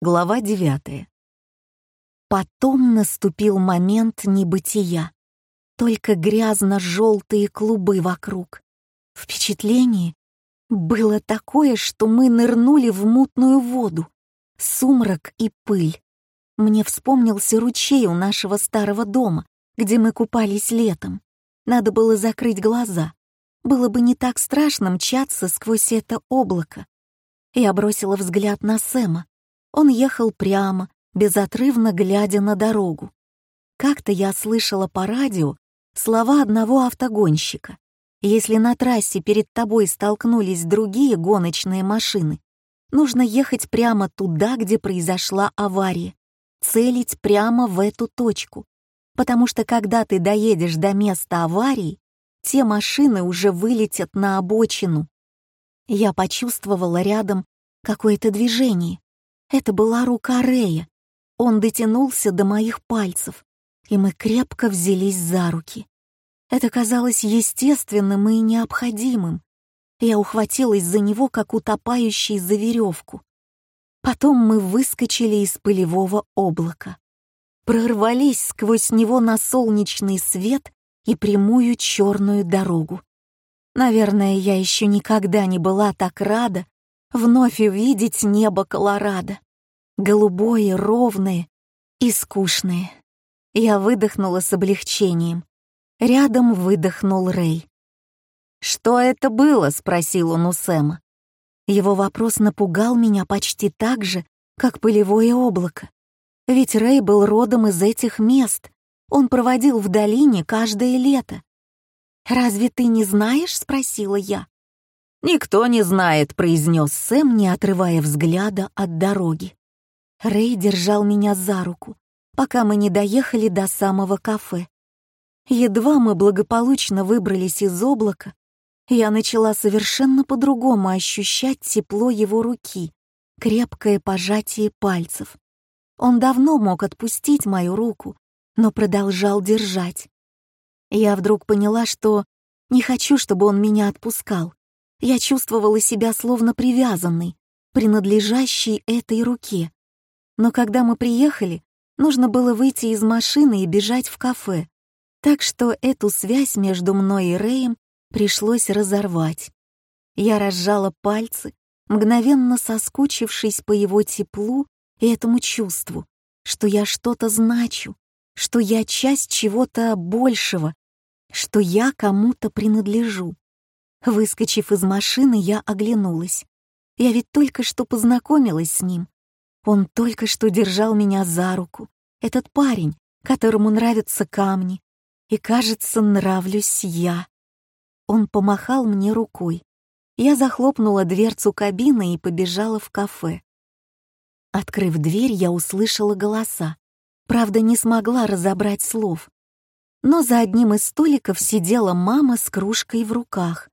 Глава девятая. Потом наступил момент небытия. Только грязно-желтые клубы вокруг. Впечатление было такое, что мы нырнули в мутную воду. Сумрак и пыль. Мне вспомнился ручей у нашего старого дома, где мы купались летом. Надо было закрыть глаза. Было бы не так страшно мчаться сквозь это облако. Я бросила взгляд на Сэма. Он ехал прямо, безотрывно глядя на дорогу. Как-то я слышала по радио слова одного автогонщика. Если на трассе перед тобой столкнулись другие гоночные машины, нужно ехать прямо туда, где произошла авария, целить прямо в эту точку, потому что когда ты доедешь до места аварии, те машины уже вылетят на обочину. Я почувствовала рядом какое-то движение, это была рука Рея. Он дотянулся до моих пальцев, и мы крепко взялись за руки. Это казалось естественным и необходимым. Я ухватилась за него, как утопающий за веревку. Потом мы выскочили из пылевого облака. Прорвались сквозь него на солнечный свет и прямую черную дорогу. Наверное, я еще никогда не была так рада вновь увидеть небо Колорадо. Голубое, ровное и скучное. Я выдохнула с облегчением. Рядом выдохнул Рэй. «Что это было?» — спросил он у Сэма. Его вопрос напугал меня почти так же, как пылевое облако. Ведь Рэй был родом из этих мест. Он проводил в долине каждое лето. «Разве ты не знаешь?» — спросила я. «Никто не знает», — произнес Сэм, не отрывая взгляда от дороги. Рэй держал меня за руку, пока мы не доехали до самого кафе. Едва мы благополучно выбрались из облака, я начала совершенно по-другому ощущать тепло его руки, крепкое пожатие пальцев. Он давно мог отпустить мою руку, но продолжал держать. Я вдруг поняла, что не хочу, чтобы он меня отпускал. Я чувствовала себя словно привязанной, принадлежащей этой руке. Но когда мы приехали, нужно было выйти из машины и бежать в кафе. Так что эту связь между мной и Рэем пришлось разорвать. Я разжала пальцы, мгновенно соскучившись по его теплу и этому чувству, что я что-то значу, что я часть чего-то большего, что я кому-то принадлежу. Выскочив из машины, я оглянулась. Я ведь только что познакомилась с ним. Он только что держал меня за руку. Этот парень, которому нравятся камни. И, кажется, нравлюсь я. Он помахал мне рукой. Я захлопнула дверцу кабины и побежала в кафе. Открыв дверь, я услышала голоса. Правда, не смогла разобрать слов. Но за одним из столиков сидела мама с кружкой в руках.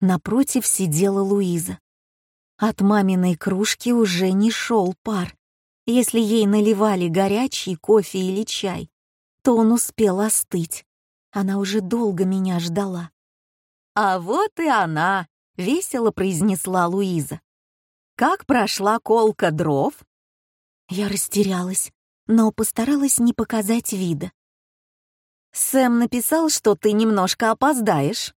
Напротив сидела Луиза. От маминой кружки уже не шел пар. Если ей наливали горячий кофе или чай, то он успел остыть. Она уже долго меня ждала. «А вот и она!» — весело произнесла Луиза. «Как прошла колка дров?» Я растерялась, но постаралась не показать вида. «Сэм написал, что ты немножко опоздаешь».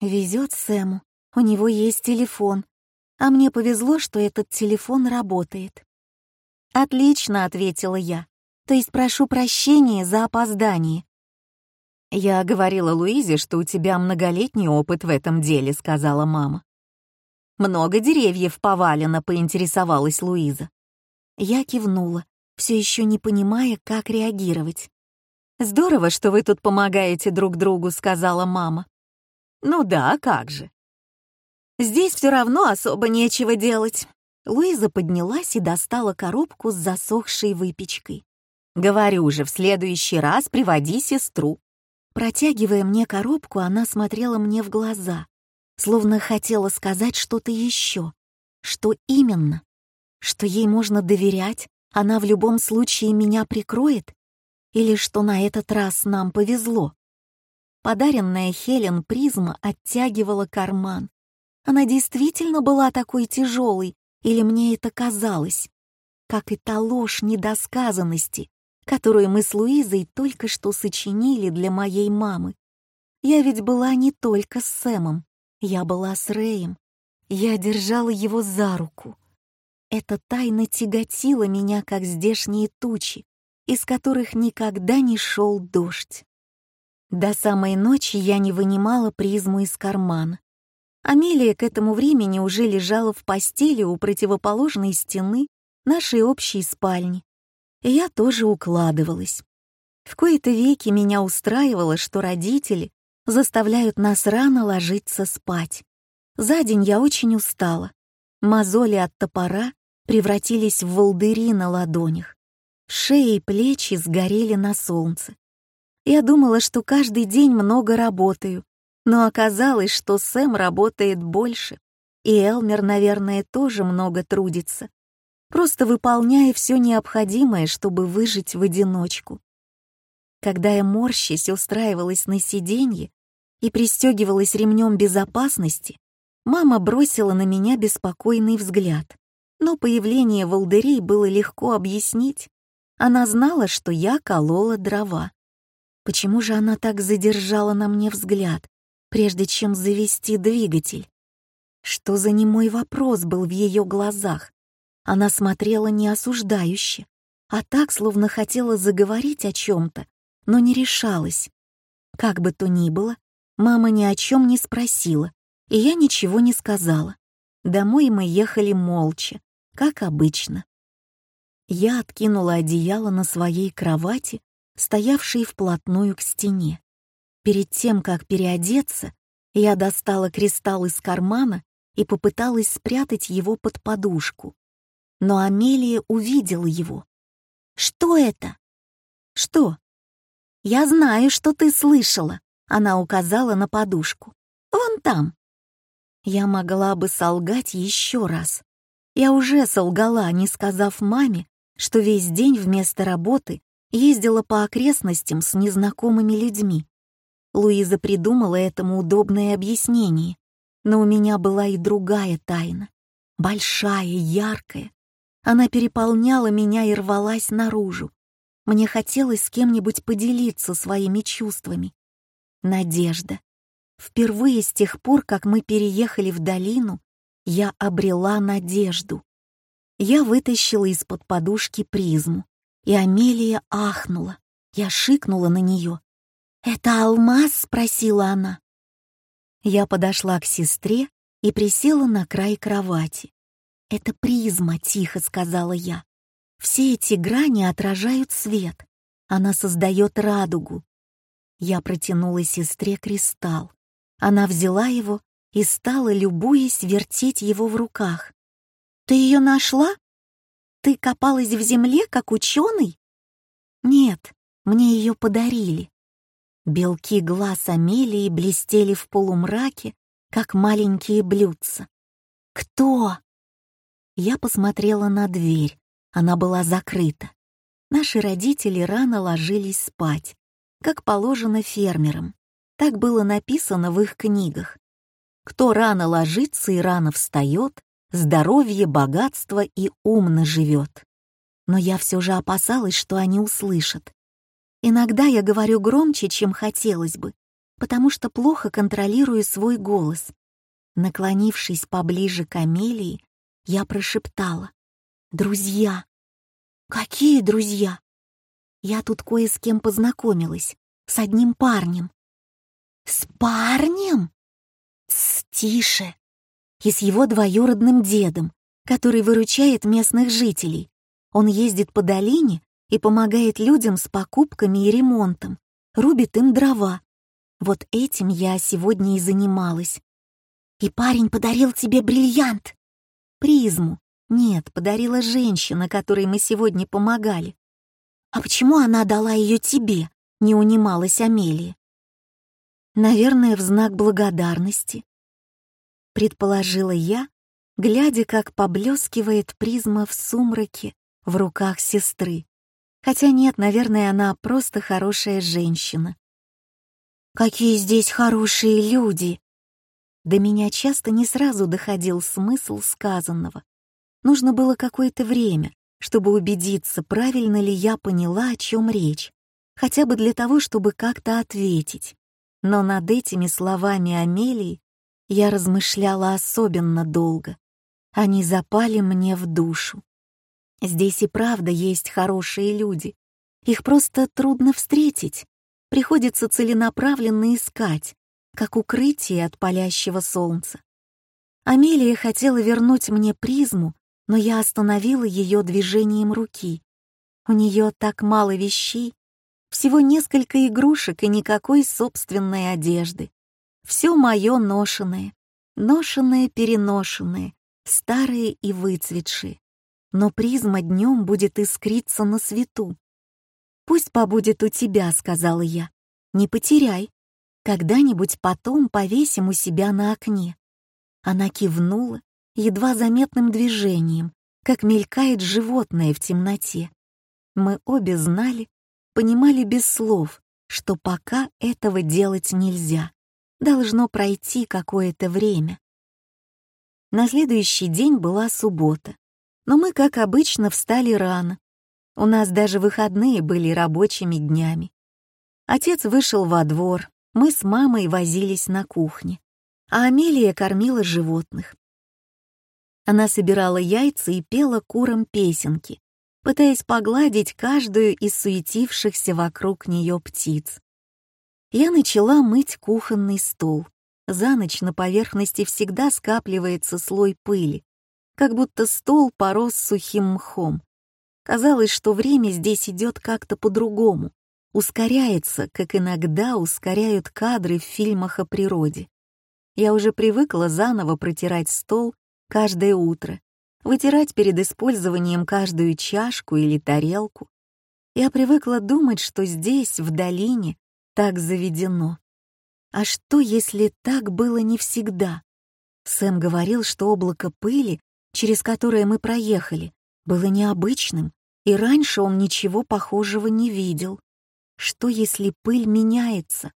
Везет Сэму, у него есть телефон, а мне повезло, что этот телефон работает. «Отлично», — ответила я, «то есть прошу прощения за опоздание». «Я говорила Луизе, что у тебя многолетний опыт в этом деле», — сказала мама. «Много деревьев повалено», — поинтересовалась Луиза. Я кивнула, все еще не понимая, как реагировать. «Здорово, что вы тут помогаете друг другу», — сказала мама. «Ну да, как же». «Здесь все равно особо нечего делать». Луиза поднялась и достала коробку с засохшей выпечкой. «Говорю же, в следующий раз приводи сестру». Протягивая мне коробку, она смотрела мне в глаза, словно хотела сказать что-то еще. Что именно? Что ей можно доверять, она в любом случае меня прикроет? Или что на этот раз нам повезло? Подаренная Хелен призма оттягивала карман. Она действительно была такой тяжелой, или мне это казалось? как и та ложь недосказанности, которую мы с Луизой только что сочинили для моей мамы. Я ведь была не только с Сэмом, я была с Рэем. Я держала его за руку. Эта тайна тяготила меня, как здешние тучи, из которых никогда не шел дождь. До самой ночи я не вынимала призму из кармана. Амелия к этому времени уже лежала в постели у противоположной стены нашей общей спальни. И я тоже укладывалась. В кои-то веки меня устраивало, что родители заставляют нас рано ложиться спать. За день я очень устала. Мозоли от топора превратились в волдыри на ладонях. Шеи и плечи сгорели на солнце. Я думала, что каждый день много работаю, но оказалось, что Сэм работает больше, и Элмер, наверное, тоже много трудится, просто выполняя все необходимое, чтобы выжить в одиночку. Когда я морщись устраивалась на сиденье и пристегивалась ремнем безопасности, мама бросила на меня беспокойный взгляд. Но появление волдырей было легко объяснить. Она знала, что я колола дрова. Почему же она так задержала на мне взгляд, прежде чем завести двигатель? Что за немой вопрос был в ее глазах? Она смотрела не осуждающе, а так, словно хотела заговорить о чем-то, но не решалась. Как бы то ни было, мама ни о чем не спросила, и я ничего не сказала. Домой мы ехали молча, как обычно. Я откинула одеяло на своей кровати, стоявшей вплотную к стене. Перед тем, как переодеться, я достала кристалл из кармана и попыталась спрятать его под подушку. Но Амелия увидела его. «Что это?» «Что?» «Я знаю, что ты слышала», — она указала на подушку. «Вон там». Я могла бы солгать еще раз. Я уже солгала, не сказав маме, что весь день вместо работы ездила по окрестностям с незнакомыми людьми. Луиза придумала этому удобное объяснение, но у меня была и другая тайна, большая, яркая. Она переполняла меня и рвалась наружу. Мне хотелось с кем-нибудь поделиться своими чувствами. Надежда. Впервые с тех пор, как мы переехали в долину, я обрела надежду. Я вытащила из-под подушки призму, и Амелия ахнула. Я шикнула на нее. «Это алмаз?» — спросила она. Я подошла к сестре и присела на край кровати. «Это призма», — тихо сказала я. Все эти грани отражают свет. Она создает радугу. Я протянула сестре кристалл. Она взяла его и стала, любуясь, вертеть его в руках. «Ты ее нашла? Ты копалась в земле, как ученый?» «Нет, мне ее подарили». Белки глаз Амелии блестели в полумраке, как маленькие блюдца. «Кто?» Я посмотрела на дверь, она была закрыта. Наши родители рано ложились спать, как положено фермерам. Так было написано в их книгах. Кто рано ложится и рано встает, здоровье, богатство и умно живет. Но я все же опасалась, что они услышат. Иногда я говорю громче, чем хотелось бы, потому что плохо контролирую свой голос. Наклонившись поближе к Амелии, я прошептала. Друзья. Какие друзья? Я тут кое с кем познакомилась. С одним парнем. С парнем? С тише. И с его двоюродным дедом, который выручает местных жителей. Он ездит по долине и помогает людям с покупками и ремонтом, рубит им дрова. Вот этим я сегодня и занималась. И парень подарил тебе бриллиант. Призму, нет, подарила женщина, которой мы сегодня помогали. А почему она дала ее тебе? Не унималась Амелия. Наверное, в знак благодарности. Предположила я, глядя, как поблескивает призма в сумраке в руках сестры. Хотя нет, наверное, она просто хорошая женщина. Какие здесь хорошие люди! До меня часто не сразу доходил смысл сказанного. Нужно было какое-то время, чтобы убедиться, правильно ли я поняла, о чем речь, хотя бы для того, чтобы как-то ответить. Но над этими словами Амелии я размышляла особенно долго. Они запали мне в душу. Здесь и правда есть хорошие люди. Их просто трудно встретить. Приходится целенаправленно искать, как укрытие от палящего солнца. Амелия хотела вернуть мне призму, но я остановила ее движением руки. У нее так мало вещей, всего несколько игрушек и никакой собственной одежды. Все мое ношенное, ношенное-переношенное, старые и выцветшие. Но призма днем будет искриться на свету. «Пусть побудет у тебя», — сказала я. «Не потеряй. Когда-нибудь потом повесим у себя на окне». Она кивнула, едва заметным движением, как мелькает животное в темноте. Мы обе знали, понимали без слов, что пока этого делать нельзя. Должно пройти какое-то время. На следующий день была суббота, но мы, как обычно, встали рано. У нас даже выходные были рабочими днями. Отец вышел во двор, мы с мамой возились на кухне, а Амелия кормила животных. Она собирала яйца и пела курам песенки, пытаясь погладить каждую из суетившихся вокруг нее птиц. Я начала мыть кухонный стол. За ночь на поверхности всегда скапливается слой пыли, как будто стол порос сухим мхом. Казалось, что время здесь идет как-то по-другому, ускоряется, как иногда ускоряют кадры в фильмах о природе. Я уже привыкла заново протирать стол каждое утро, вытирать перед использованием каждую чашку или тарелку. Я привыкла думать, что здесь, в долине, так заведено. А что, если так было не всегда? Сэм говорил, что облако пыли, через которое мы проехали, было необычным, и раньше он ничего похожего не видел. Что, если пыль меняется?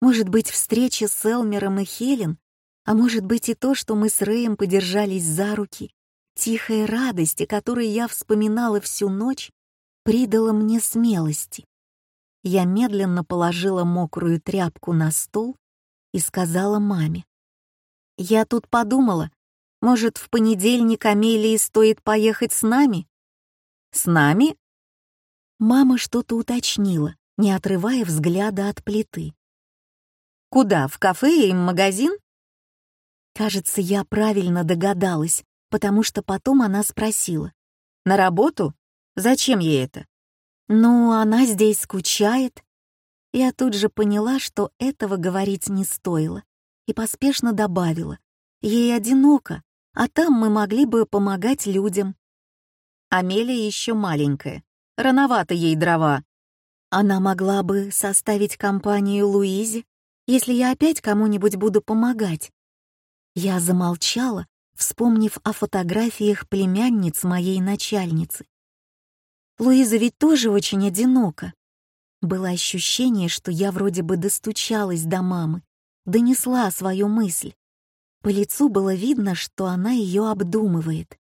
Может быть, встреча с Элмером и Хелен, а может быть и то, что мы с Рэем подержались за руки, Тихая радость, о которой я вспоминала всю ночь, придала мне смелости. Я медленно положила мокрую тряпку на стол и сказала маме. «Я тут подумала, может, в понедельник Амелии стоит поехать с нами?» «С нами?» Мама что-то уточнила, не отрывая взгляда от плиты. «Куда, в кафе в магазин?» Кажется, я правильно догадалась, потому что потом она спросила. «На работу? Зачем ей это?» «Ну, она здесь скучает». Я тут же поняла, что этого говорить не стоило, и поспешно добавила. «Ей одиноко, а там мы могли бы помогать людям». Амелия еще маленькая, рановато ей дрова. Она могла бы составить компанию Луизе, если я опять кому-нибудь буду помогать. Я замолчала, вспомнив о фотографиях племянниц моей начальницы. Луиза ведь тоже очень одинока. Было ощущение, что я вроде бы достучалась до мамы, донесла свою мысль. По лицу было видно, что она ее обдумывает.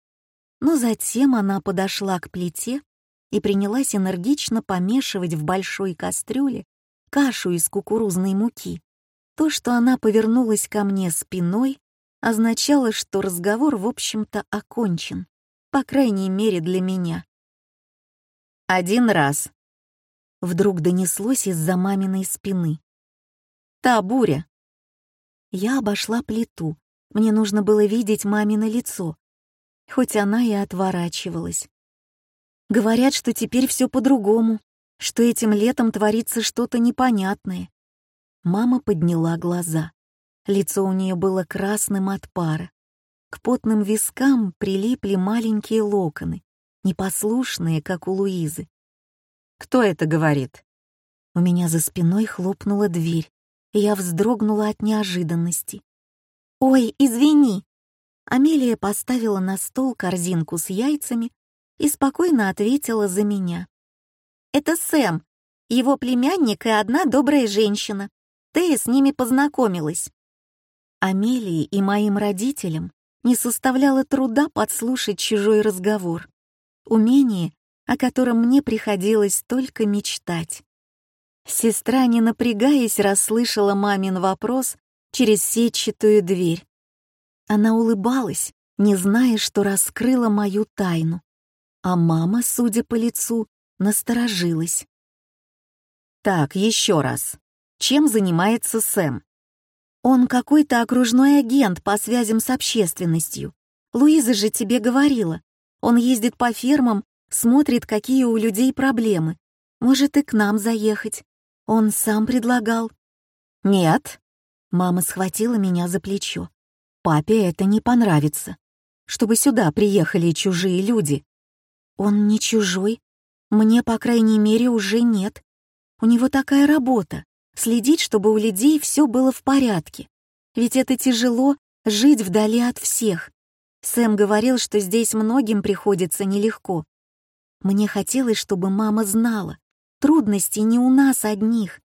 Но затем она подошла к плите и принялась энергично помешивать в большой кастрюле кашу из кукурузной муки. То, что она повернулась ко мне спиной, означало, что разговор, в общем-то, окончен, по крайней мере для меня. «Один раз», — вдруг донеслось из-за маминой спины. «Та буря». Я обошла плиту, мне нужно было видеть мамино лицо, хоть она и отворачивалась. Говорят, что теперь все по-другому, что этим летом творится что-то непонятное. Мама подняла глаза. Лицо у нее было красным от пара. К потным вискам прилипли маленькие локоны, непослушные, как у Луизы. «Кто это говорит?» У меня за спиной хлопнула дверь, и я вздрогнула от неожиданности. «Ой, извини!» Амелия поставила на стол корзинку с яйцами и спокойно ответила за меня. «Это Сэм, его племянник и одна добрая женщина. Ты с ними познакомилась». Амелии и моим родителям не составляло труда подслушать чужой разговор. умение, о котором мне приходилось только мечтать. Сестра, не напрягаясь, расслышала мамин вопрос через сетчатую дверь. Она улыбалась, не зная, что раскрыла мою тайну. А мама, судя по лицу, насторожилась. «Так, еще раз. Чем занимается Сэм?» «Он какой-то окружной агент по связям с общественностью. Луиза же тебе говорила. Он ездит по фермам, смотрит, какие у людей проблемы. Может, и к нам заехать. Он сам предлагал». «Нет». Мама схватила меня за плечо. «Папе это не понравится. Чтобы сюда приехали чужие люди». «Он не чужой. Мне, по крайней мере, уже нет. У него такая работа — следить, чтобы у людей все было в порядке. Ведь это тяжело — жить вдали от всех. Сэм говорил, что здесь многим приходится нелегко. Мне хотелось, чтобы мама знала, трудности не у нас одних.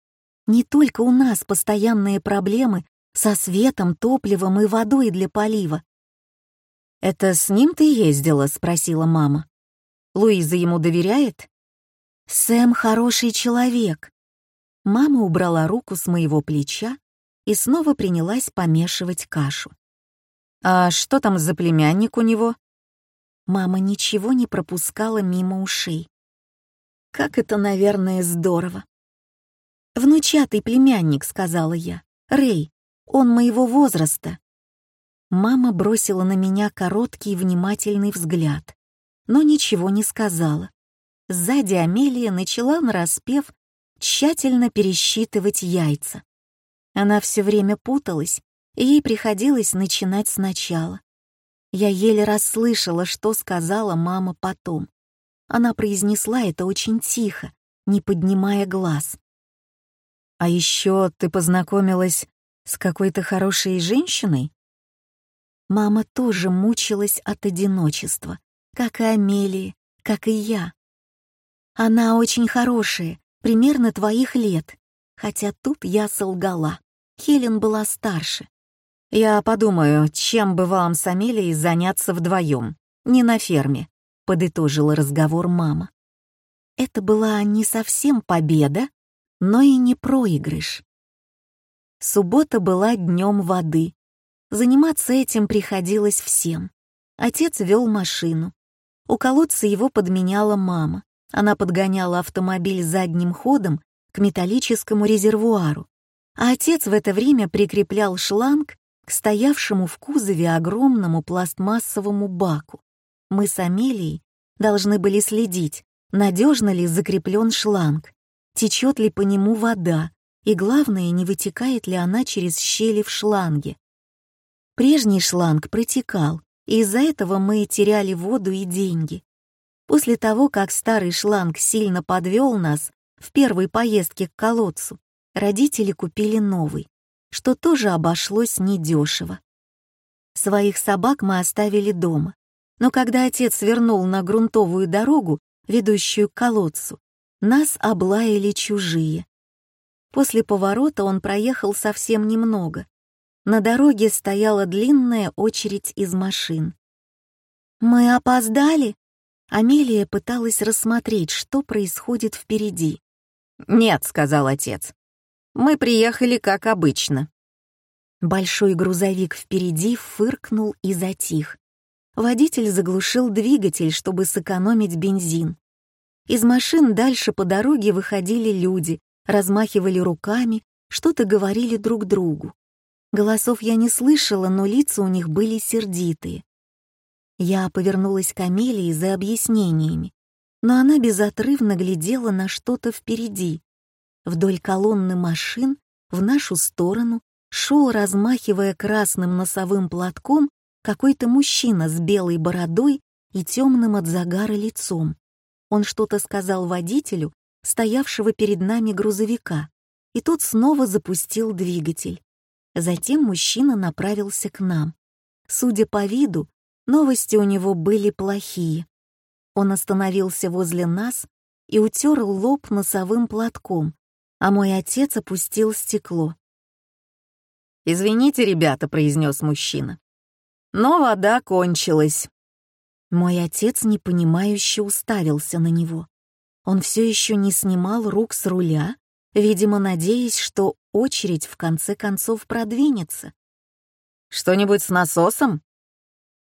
Не только у нас постоянные проблемы со светом, топливом и водой для полива. «Это с ним ты ездила?» — спросила мама. «Луиза ему доверяет?» «Сэм хороший человек». Мама убрала руку с моего плеча и снова принялась помешивать кашу. «А что там за племянник у него?» Мама ничего не пропускала мимо ушей. Как это, наверное, здорово. «Внучатый племянник», — сказала я. «Рэй, он моего возраста». Мама бросила на меня короткий внимательный взгляд, но ничего не сказала. Сзади Амелия начала нараспев тщательно пересчитывать яйца. Она все время путалась, и ей приходилось начинать сначала. Я еле расслышала, что сказала мама потом. Она произнесла это очень тихо, не поднимая глаз. «А еще ты познакомилась с какой-то хорошей женщиной?» Мама тоже мучилась от одиночества, как и Амелия, как и я. Она очень хорошая, примерно твоих лет, хотя тут я солгала. Хелен была старше. «Я подумаю, чем бы вам с Амелией заняться вдвоем, не на ферме», — подытожила разговор мама. Это была не совсем победа, но и не проигрыш. Суббота была днем воды. Заниматься этим приходилось всем. Отец вел машину. У колодца его подменяла мама. Она подгоняла автомобиль задним ходом к металлическому резервуару, а отец в это время прикреплял шланг к стоявшему в кузове огромному пластмассовому баку. Мы с Амелией должны были следить, надежно ли закреплен шланг, течет ли по нему вода, и главное, не вытекает ли она через щели в шланге. Прежний шланг протекал, и из-за этого мы теряли воду и деньги. После того, как старый шланг сильно подвел нас в первой поездке к колодцу, родители купили новый что тоже обошлось недешево. Своих собак мы оставили дома, но когда отец свернул на грунтовую дорогу, ведущую к колодцу, нас облаяли чужие. После поворота он проехал совсем немного. На дороге стояла длинная очередь из машин. «Мы опоздали?» Амелия пыталась рассмотреть, что происходит впереди. «Нет», — сказал отец. Мы приехали как обычно». Большой грузовик впереди фыркнул и затих. Водитель заглушил двигатель, чтобы сэкономить бензин. Из машин дальше по дороге выходили люди, размахивали руками, что-то говорили друг другу. Голосов я не слышала, но лица у них были сердитые. Я повернулась к Амелии за объяснениями, но она безотрывно глядела на что-то впереди. Вдоль колонны машин в нашу сторону шел, размахивая красным носовым платком, какой-то мужчина с белой бородой и темным от загара лицом. Он что-то сказал водителю, стоявшего перед нами грузовика, и тот снова запустил двигатель. Затем мужчина направился к нам. Судя по виду, новости у него были плохие. Он остановился возле нас и утер лоб носовым платком, а мой отец опустил стекло. «Извините, ребята», — произнес мужчина. «Но вода кончилась». Мой отец непонимающе уставился на него. Он все еще не снимал рук с руля, видимо, надеясь, что очередь в конце концов продвинется. «Что-нибудь с насосом?»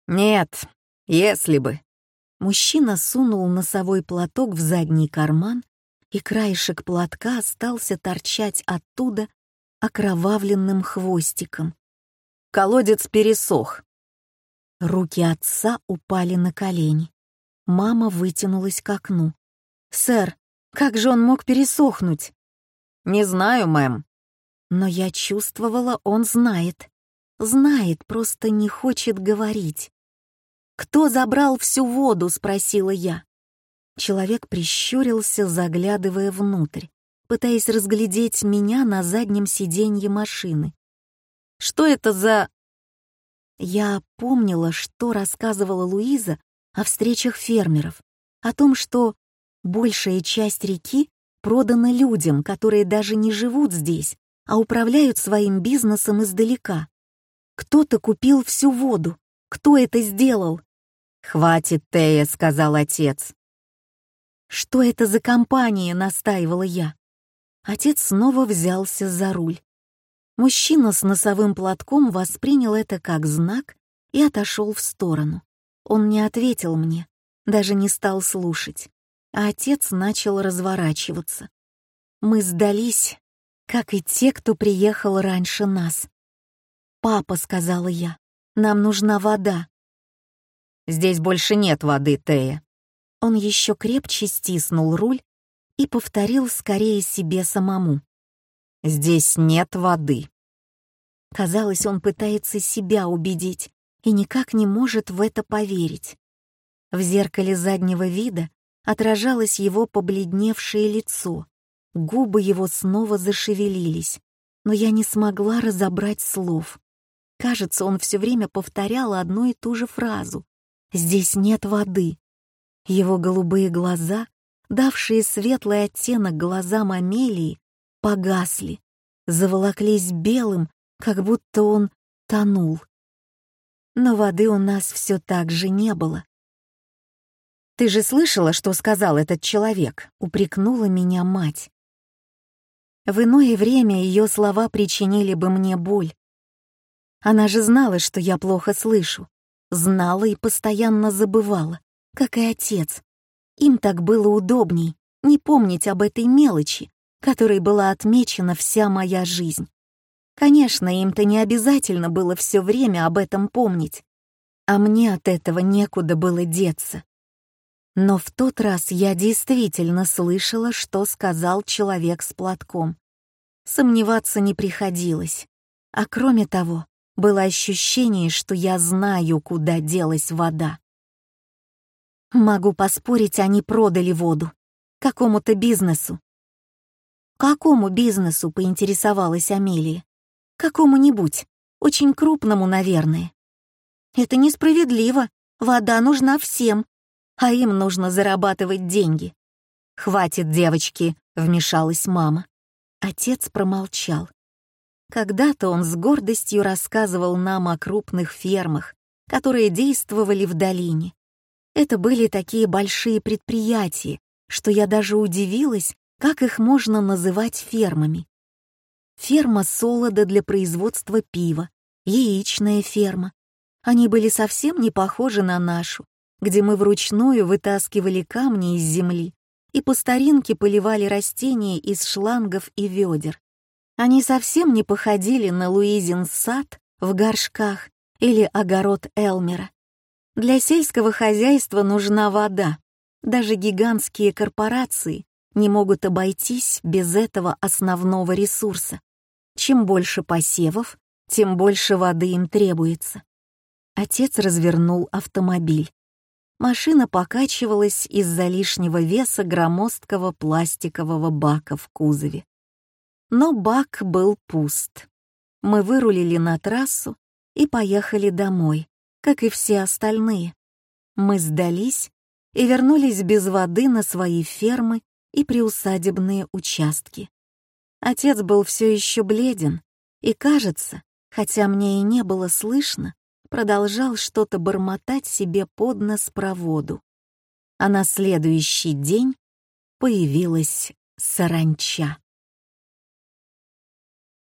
«Нет, если бы». Мужчина сунул носовой платок в задний карман, и краешек платка остался торчать оттуда окровавленным хвостиком. Колодец пересох. Руки отца упали на колени. Мама вытянулась к окну. «Сэр, как же он мог пересохнуть?» «Не знаю, мэм». Но я чувствовала, он знает. Знает, просто не хочет говорить. «Кто забрал всю воду?» — спросила я. Человек прищурился, заглядывая внутрь, пытаясь разглядеть меня на заднем сиденье машины. «Что это за...» Я помнила, что рассказывала Луиза о встречах фермеров, о том, что большая часть реки продана людям, которые даже не живут здесь, а управляют своим бизнесом издалека. Кто-то купил всю воду. Кто это сделал? «Хватит, Тея», — сказал отец. «Что это за компания?» — настаивала я. Отец снова взялся за руль. Мужчина с носовым платком воспринял это как знак и отошел в сторону. Он не ответил мне, даже не стал слушать а отец начал разворачиваться. Мы сдались, как и те, кто приехал раньше нас. «Папа», — сказала я, — «нам нужна вода». «Здесь больше нет воды, Тея». Он еще крепче стиснул руль и повторил скорее себе самому. «Здесь нет воды». Казалось, он пытается себя убедить и никак не может в это поверить. В зеркале заднего вида отражалось его побледневшее лицо. Губы его снова зашевелились, но я не смогла разобрать слов. Кажется, он все время повторял одну и ту же фразу. «Здесь нет воды». Его голубые глаза, давшие светлый оттенок глазам Амелии, погасли, заволоклись белым, как будто он тонул. Но воды у нас все так же не было. «Ты же слышала, что сказал этот человек?» — упрекнула меня мать. В иное время ее слова причинили бы мне боль. Она же знала, что я плохо слышу. Знала и постоянно забывала, как и отец. Им так было удобней не помнить об этой мелочи, которой была отмечена вся моя жизнь. Конечно, им-то не обязательно было все время об этом помнить, а мне от этого некуда было деться. Но в тот раз я действительно слышала, что сказал человек с платком. Сомневаться не приходилось. А кроме того, было ощущение, что я знаю, куда делась вода. Могу поспорить, они продали воду. Какому-то бизнесу. «Какому бизнесу?» — поинтересовалась Амелия. «Какому-нибудь. Очень крупному, наверное». «Это несправедливо. Вода нужна всем, а им нужно зарабатывать деньги. «Хватит, девочки», — вмешалась мама. Отец промолчал. Когда-то он с гордостью рассказывал нам о крупных фермах, которые действовали в долине. Это были такие большие предприятия, что я даже удивилась, как их можно называть фермами. Ферма солода для производства пива, яичная ферма. Они были совсем не похожи на нашу, где мы вручную вытаскивали камни из земли и по старинке поливали растения из шлангов и ведер. Они совсем не походили на Луизин сад в горшках или огород Элмера. Для сельского хозяйства нужна вода. Даже гигантские корпорации не могут обойтись без этого основного ресурса. Чем больше посевов, тем больше воды им требуется. Отец развернул автомобиль. Машина покачивалась из-за лишнего веса громоздкого пластикового бака в кузове. Но бак был пуст. Мы вырулили на трассу и поехали домой, как и все остальные. Мы сдались и вернулись без воды на свои фермы и приусадебные участки. Отец был все еще бледен, и, кажется, хотя мне и не было слышно, продолжал что-то бормотать себе под нос про воду. А на следующий день появилась саранча.